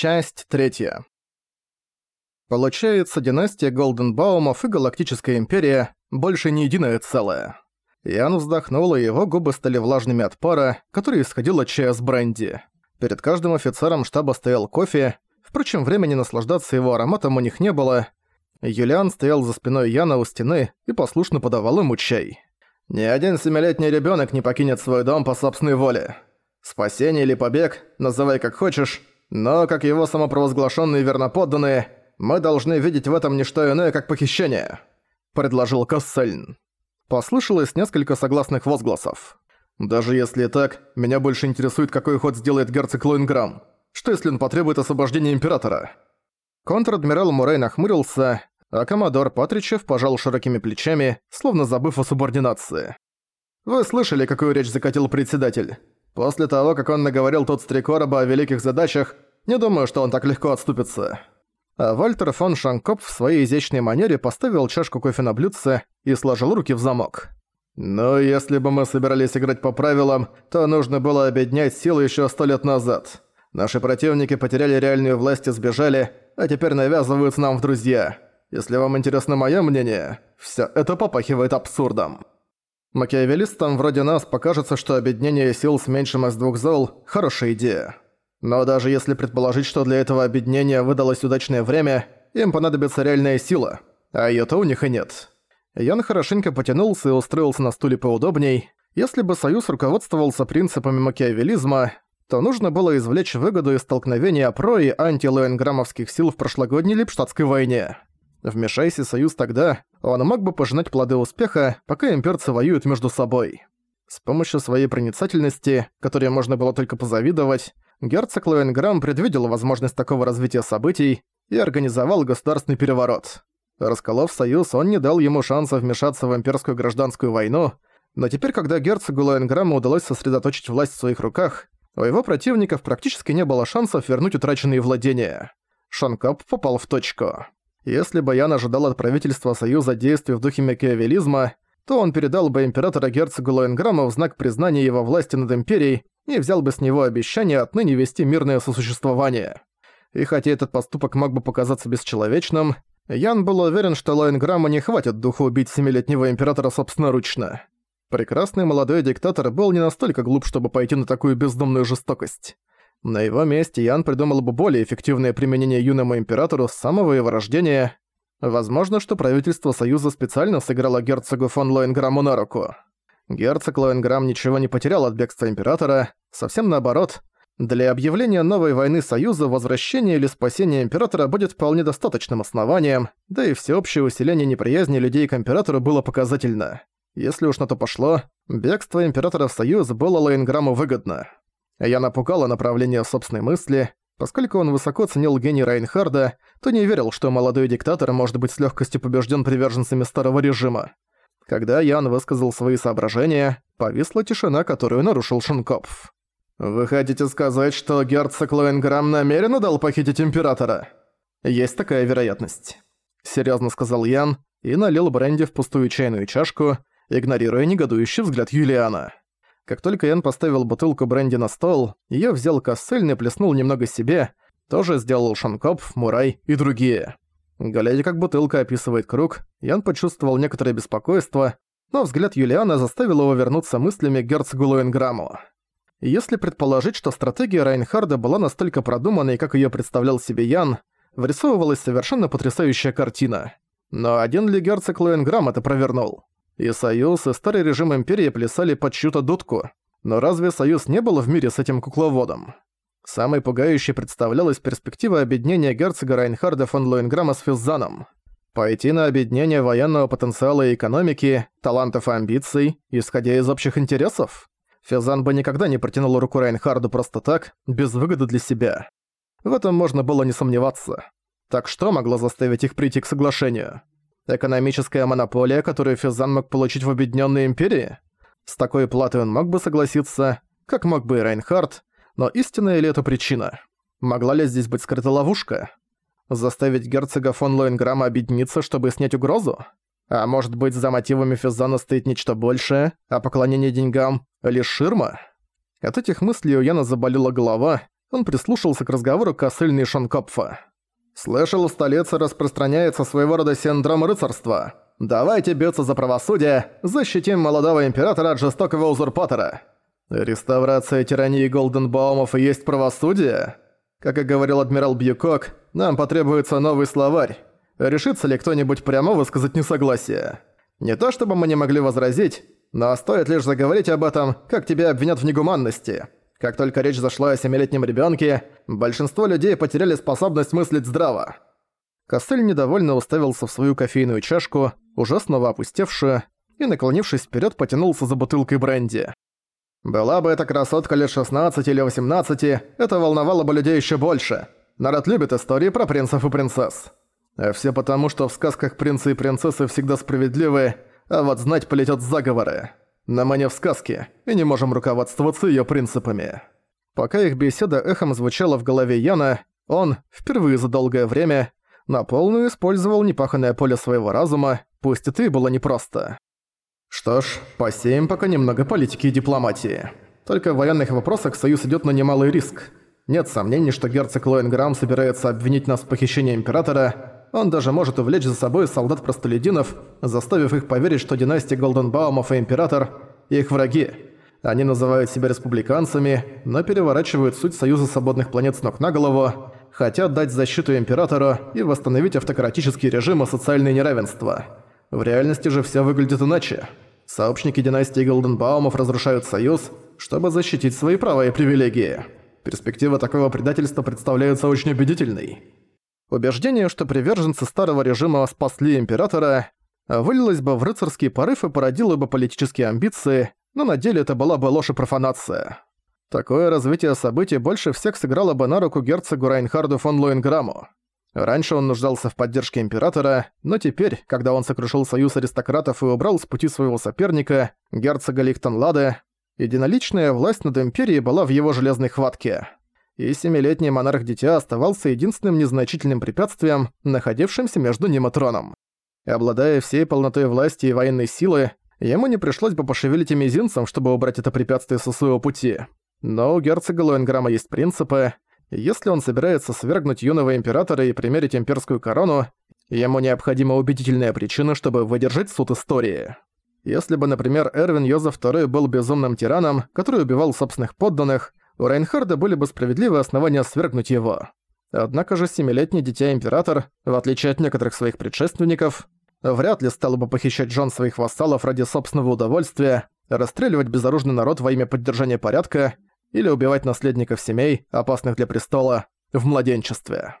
Часть третья. Получается, династия Голденбаумов и Галактическая Империя больше не единое целое. Ян вздохнул, и его губы стали влажными от пара, который исходил от чая с бренди. Перед каждым офицером штаба стоял кофе, впрочем, времени наслаждаться его ароматом у них не было. Юлиан стоял за спиной Яна у стены и послушно подавал ему чай. «Ни один семилетний ребенок не покинет свой дом по собственной воле. Спасение или побег, называй как хочешь, но, как его самопровозглашенные верноподданные, мы должны видеть в этом не что иное, как похищение», — предложил Кассельн. Послышалось несколько согласных возгласов. «Даже если так, меня больше интересует, какой ход сделает герцог Лоинграм. Что если он потребует освобождения Императора?» Контр-адмирал Мурей нахмурился, а коммодор Патричев пожал широкими плечами, словно забыв о субординации. «Вы слышали, какую речь закатил председатель? После того, как он наговорил тот стрекороба о великих задачах, не думаю, что он так легко отступится. А Вальтер фон Шанкоп в своей изящной манере поставил чашку кофе на блюдце и сложил руки в замок. «Ну, если бы мы собирались играть по правилам, то нужно было объединять силы еще сто лет назад. Наши противники потеряли реальную власть и сбежали, а теперь навязываются нам в друзья. Если вам интересно мое мнение, все это попахивает абсурдом». Макиавеллистам вроде нас покажется, что объединение сил с меньшим из двух зол – хорошая идея. Но даже если предположить, что для этого объединения выдалось удачное время, им понадобится реальная сила, а её-то у них и нет. Ян хорошенько потянулся и устроился на стуле поудобней. Если бы Союз руководствовался принципами макиавеллизма, то нужно было извлечь выгоду из столкновения ПРО и антилоенграммовских сил в прошлогодней Липштадтской войне. Вмешайся Союз тогда, он мог бы пожинать плоды успеха, пока имперцы воюют между собой. С помощью своей проницательности, которой можно было только позавидовать, герцог Лоенграм предвидел возможность такого развития событий и организовал государственный переворот. Расколов союз, он не дал ему шанса вмешаться в имперскую гражданскую войну, но теперь, когда герцогу Лоенграму удалось сосредоточить власть в своих руках, у его противников практически не было шансов вернуть утраченные владения. Шанкоп попал в точку. Если бы Ян ожидал от правительства Союза действий в духе макиавелизма, то он передал бы императора герцогу Лоенграмма в знак признания его власти над империей и взял бы с него обещание отныне вести мирное сосуществование. И хотя этот поступок мог бы показаться бесчеловечным, Ян был уверен, что Лоенграмму не хватит духу убить семилетнего императора собственноручно. Прекрасный молодой диктатор был не настолько глуп, чтобы пойти на такую бездумную жестокость. На его месте Ян придумал бы более эффективное применение юному императору с самого его рождения. Возможно, что правительство Союза специально сыграло герцогу фон Лоенграмму на руку. Герцог Лоенграмм ничего не потерял от бегства императора, совсем наоборот. Для объявления новой войны Союза возвращение или спасение императора будет вполне достаточным основанием, да и всеобщее усиление неприязни людей к императору было показательно. Если уж на то пошло, бегство императора в Союз было Лоенграмму выгодно. Я напугала направление собственной мысли. Поскольку он высоко ценил гений Райнхарда, то не верил, что молодой диктатор может быть с легкостью побежден приверженцами старого режима. Когда Ян высказал свои соображения, повисла тишина, которую нарушил Шункопф. «Вы хотите сказать, что герцог Лоенграм намеренно дал похитить Императора?» «Есть такая вероятность», — серьезно сказал Ян и налил бренди в пустую чайную чашку, игнорируя негодующий взгляд Юлиана. Как только Ян поставил бутылку бренди на стол, её взял Кассельн и плеснул немного себе, тоже сделал Шанкопф, Мурай и другие. Глядя, как бутылка описывает круг, Ян почувствовал некоторое беспокойство, но взгляд Юлиана заставил его вернуться мыслями к герцогу Лоенграмму. Если предположить, что стратегия Райнхарда была настолько продуманной, как её представлял себе Ян, вырисовывалась совершенно потрясающая картина. Но один ли герцог Лоенграмм это провернул? И Союз, и старый режим Империи плясали под чью-то дудку. Но разве Союз не был в мире с этим кукловодом? Самой пугающей представлялась перспектива объединения герцога Райнхарда фон Лоенграмма с Физзаном. Пойти на объединение военного потенциала и экономики, талантов и амбиций, исходя из общих интересов? Физан бы никогда не протянул руку Райнхарду просто так, без выгоды для себя. В этом можно было не сомневаться. Так что могло заставить их прийти к соглашению? Экономическая монополия, которую Физан мог получить в Объединенной Империи? С такой платой он мог бы согласиться, как мог бы и Райнхард, но истинная ли это причина? Могла ли здесь быть скрыта ловушка? Заставить герцога фон Лоенграмма объединиться, чтобы снять угрозу? А может быть, за мотивами Физана стоит нечто большее, а поклонение деньгам — лишь ширма? От этих мыслей у Яна заболела голова, Он прислушался к разговору косыльный Шонкопфа. «Слышал, в столице распространяется своего рода синдром рыцарства. Давайте биться за правосудие, защитим молодого императора от жестокого узурпатора. Реставрация тирании Голденбаумов и есть правосудие? Как и говорил адмирал Бьюкок, нам потребуется новый словарь. Решится ли кто-нибудь прямо высказать несогласие? Не то чтобы мы не могли возразить, но стоит лишь заговорить об этом, как тебя обвинят в негуманности». Как только речь зашла о семилетнем ребенке, большинство людей потеряли способность мыслить здраво. Костель недовольно уставился в свою кофейную чашку, уже снова опустевшую, и, наклонившись вперед, потянулся за бутылкой бренди. «Была бы эта красотка лет 16 или 18, это волновало бы людей еще больше. Народ любит истории про принцев и принцесс. А все потому, что в сказках принцы и принцессы всегда справедливы, а вот знать полетят заговоры. Но мы не в сказке, и не можем руководствоваться её принципами. Пока их беседа эхом звучала в голове Яна, он, впервые за долгое время, на полную использовал непаханное поле своего разума, пусть это и было непросто. Что ж, посеем пока немного политики и дипломатии. Только в военных вопросах Союз идёт на немалый риск. Нет сомнений, что герцог Лоенграм собирается обвинить нас в похищении Императора, он даже может увлечь за собой солдат-простолюдинов, заставив их поверить, что династия Голденбаумов и Император – их враги. Они называют себя республиканцами, но переворачивают суть Союза Свободных Планет с ног на голову, хотят дать защиту Императору и восстановить автократический режим и социальное неравенство. В реальности же все выглядит иначе. Сообщники династии Голденбаумов разрушают Союз, чтобы защитить свои права и привилегии. Перспектива такого предательства представляется очень убедительной. Убеждение, что приверженцы старого режима спасли императора, вылилось бы в рыцарский порыв и породило бы политические амбиции, но на деле это была бы ложь и профанация. Такое развитие событий больше всех сыграло бы на руку герцогу Райнхарду фон Лоенграмму. Раньше он нуждался в поддержке императора, но теперь, когда он сокрушил союз аристократов и убрал с пути своего соперника, герцога Лихтенладе, единоличная власть над империей была в его железной хватке и семилетний монарх-дитя оставался единственным незначительным препятствием, находившимся между ним и троном. Обладая всей полнотой власти и военной силы, ему не пришлось бы пошевелить и мизинцем, чтобы убрать это препятствие со своего пути. Но у герцога Лоенграма есть принципы. Если он собирается свергнуть юного императора и примерить имперскую корону, ему необходима убедительная причина, чтобы выдержать суд истории. Если бы, например, Эрвин Йозеф II был безумным тираном, который убивал собственных подданных, у Рейнхарда были бы справедливые основания свергнуть его. Однако же семилетний дитя-император, в отличие от некоторых своих предшественников, вряд ли стал бы похищать жен своих вассалов ради собственного удовольствия, расстреливать безоружный народ во имя поддержания порядка или убивать наследников семей, опасных для престола, в младенчестве.